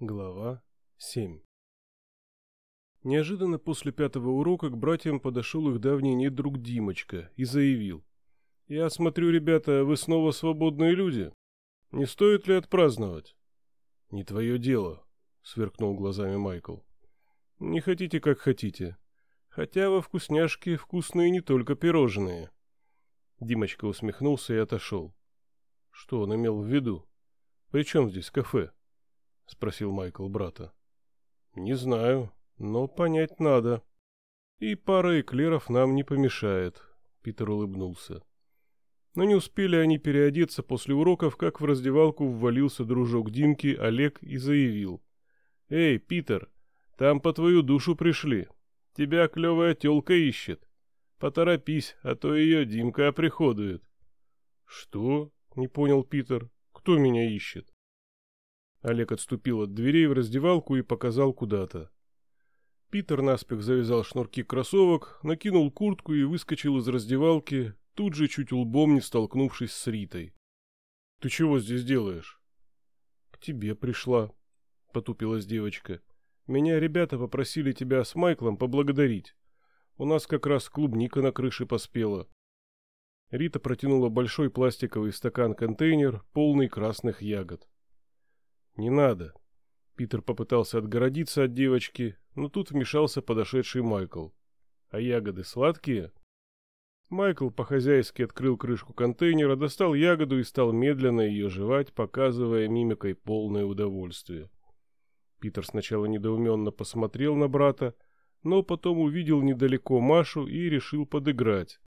Глава 7 Неожиданно после пятого урока к братьям подошел их давний недруг Димочка и заявил. «Я смотрю, ребята, вы снова свободные люди. Не стоит ли отпраздновать?» «Не твое дело», — сверкнул глазами Майкл. «Не хотите, как хотите. Хотя во вкусняшке вкусные не только пирожные». Димочка усмехнулся и отошел. Что он имел в виду? При чем здесь кафе? Спросил Майкл брата. Не знаю, но понять надо. И пара эклеров нам не помешает, Питер улыбнулся. Но не успели они переодеться после уроков, как в раздевалку ввалился дружок Димки Олег и заявил. «Эй, Питер, там по твою душу пришли. Тебя клевая тёлка ищет. Поторопись, а то ее Димка оприходует». «Что?» Не понял Питер. Кто меня ищет? Олег отступил от дверей в раздевалку и показал куда-то. Питер наспех завязал шнурки кроссовок, накинул куртку и выскочил из раздевалки, тут же чуть лбом не столкнувшись с Ритой. — Ты чего здесь делаешь? — К тебе пришла, — потупилась девочка. — Меня ребята попросили тебя с Майклом поблагодарить. У нас как раз клубника на крыше поспела. Рита протянула большой пластиковый стакан-контейнер, полный красных ягод. «Не надо». Питер попытался отгородиться от девочки, но тут вмешался подошедший Майкл. «А ягоды сладкие?» Майкл по-хозяйски открыл крышку контейнера, достал ягоду и стал медленно ее жевать, показывая мимикой полное удовольствие. Питер сначала недоуменно посмотрел на брата, но потом увидел недалеко Машу и решил подыграть.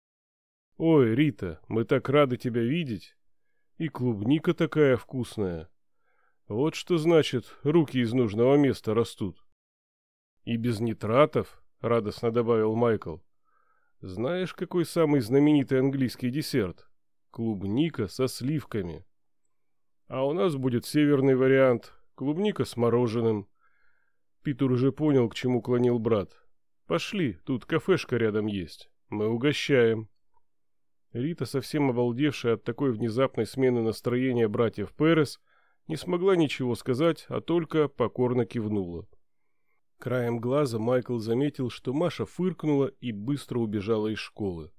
«Ой, Рита, мы так рады тебя видеть. И клубника такая вкусная. Вот что значит, руки из нужного места растут». «И без нитратов», — радостно добавил Майкл. «Знаешь, какой самый знаменитый английский десерт? Клубника со сливками. А у нас будет северный вариант, клубника с мороженым». Питер уже понял, к чему клонил брат. «Пошли, тут кафешка рядом есть. Мы угощаем». Рита, совсем обалдевшая от такой внезапной смены настроения братьев Перес, не смогла ничего сказать, а только покорно кивнула. Краем глаза Майкл заметил, что Маша фыркнула и быстро убежала из школы.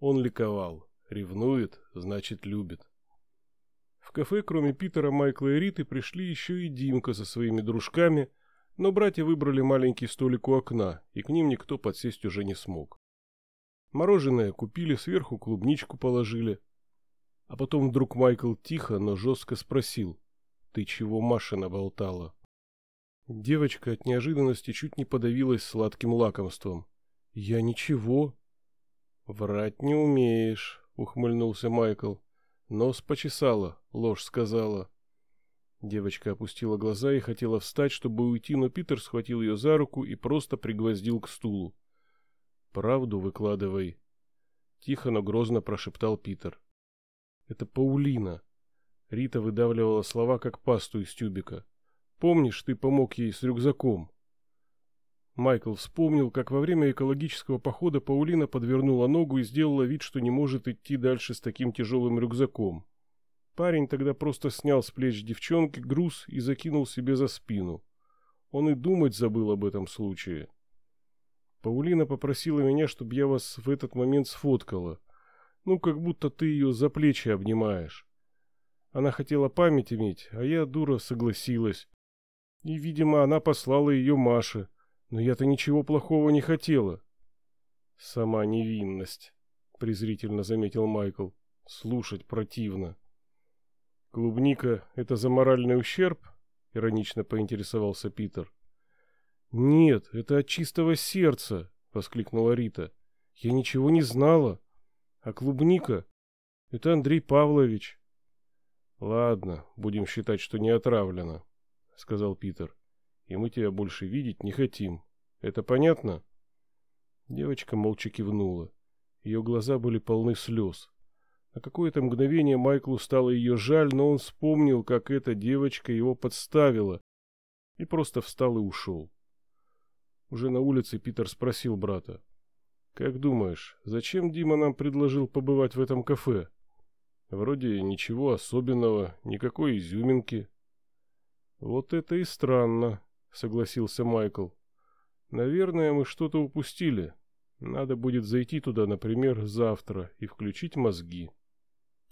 Он ликовал. Ревнует, значит любит. В кафе, кроме Питера, Майкла и Риты, пришли еще и Димка со своими дружками, но братья выбрали маленький столик у окна, и к ним никто подсесть уже не смог. Мороженое купили, сверху клубничку положили. А потом вдруг Майкл тихо, но жестко спросил. «Ты чего Маша наболтала?» Девочка от неожиданности чуть не подавилась сладким лакомством. «Я ничего». «Врать не умеешь», — ухмыльнулся Майкл. Нос почесала, ложь сказала. Девочка опустила глаза и хотела встать, чтобы уйти, но Питер схватил ее за руку и просто пригвоздил к стулу. Правду выкладывай. Тихо, но грозно прошептал Питер. Это Паулина. Рита выдавливала слова, как пасту из тюбика. Помнишь, ты помог ей с рюкзаком? Майкл вспомнил, как во время экологического похода Паулина подвернула ногу и сделала вид, что не может идти дальше с таким тяжелым рюкзаком. Парень тогда просто снял с плеч девчонки груз и закинул себе за спину. Он и думать забыл об этом случае. Паулина попросила меня, чтобы я вас в этот момент сфоткала. Ну, как будто ты ее за плечи обнимаешь. Она хотела память иметь, а я, дура, согласилась. И, видимо, она послала ее Маше. Но я-то ничего плохого не хотела. Сама невинность, презрительно заметил Майкл. Слушать противно. Клубника — это за моральный ущерб? Иронично поинтересовался Питер. «Нет, это от чистого сердца!» — воскликнула Рита. «Я ничего не знала. А клубника — это Андрей Павлович». «Ладно, будем считать, что не отравлено», — сказал Питер. «И мы тебя больше видеть не хотим. Это понятно?» Девочка молча кивнула. Ее глаза были полны слез. На какое-то мгновение Майклу стало ее жаль, но он вспомнил, как эта девочка его подставила, и просто встал и ушел. Уже на улице Питер спросил брата. «Как думаешь, зачем Дима нам предложил побывать в этом кафе? Вроде ничего особенного, никакой изюминки». Вот это и странно, согласился Майкл. Наверное, мы что-то упустили. Надо будет зайти туда, например, завтра и включить мозги.